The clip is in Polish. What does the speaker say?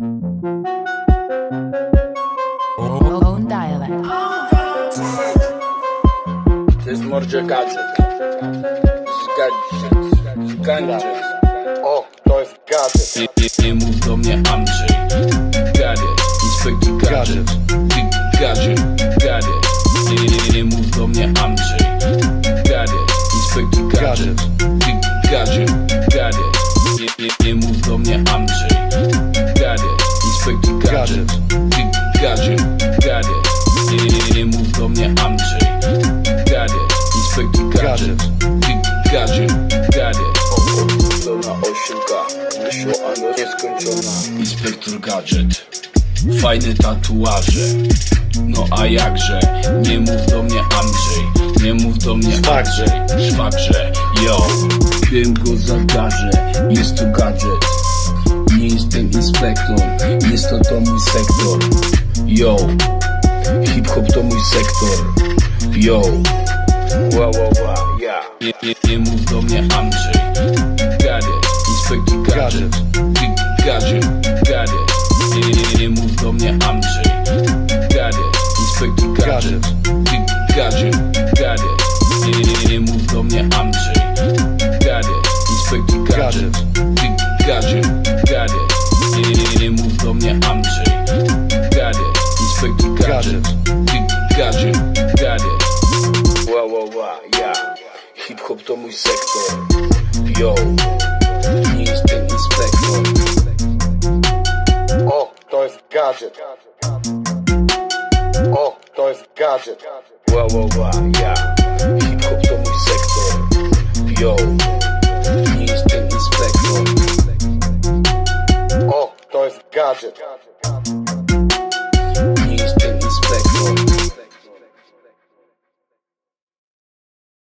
Own dialect. To jest mordzie gadżet. Gadżet. Gadżet. O, to jest gadżet. Nie, nie, nie mów do mnie Andrzej Gadżet, inspektor gadżet Ty gadżet, gadżet Nie, nie, nie mów do mnie Andrzej Gadżet, inspektor gadżet Ty gadżet, gadżet Nie, nie, nie mów do mnie Andrzej Gadżet, inspektor gadżet Ty gadżet, gadżet. Nie, nie, mów do mnie Andrzej. Gadżet, inspektor gadżet gadżet, gadżet. Pełna osiłka. Myśl ano nieskończona. Inspektor Gadżet Fajne tatuaże. No a jakże? Nie mów do mnie Andrzej. Nie mów do mnie Andrzej. Szwagrze Yo. Wiem go zagarzę Jest to gadżet Nie jestem inspektor Jest to to mój sektor. Yo Hip-hop to mój sektor. Yo Ła, ła, ła, ja. nie, nie, nie mów do mnie Andrzej. Gadżet, inspektor gadżet Ty gadżet, gadżet Nie, nie, nie, mów do mnie Andrzej. Gadżet, inspektor gadżet Ty gadżet, gadżet Nie, nie, nie, mów do mnie Andrzej. Gadżet, inspektor gadżet Ty to mój sektor. Yo, nie jest ten inspektor. O, to jest gadżet. O, to jest gadżet. Ła, ła, ła, ja. Hip-hop to mój sektor. Yo, nie jest ten inspektor. O, to jest gadżet. Nie jest ten inspektor.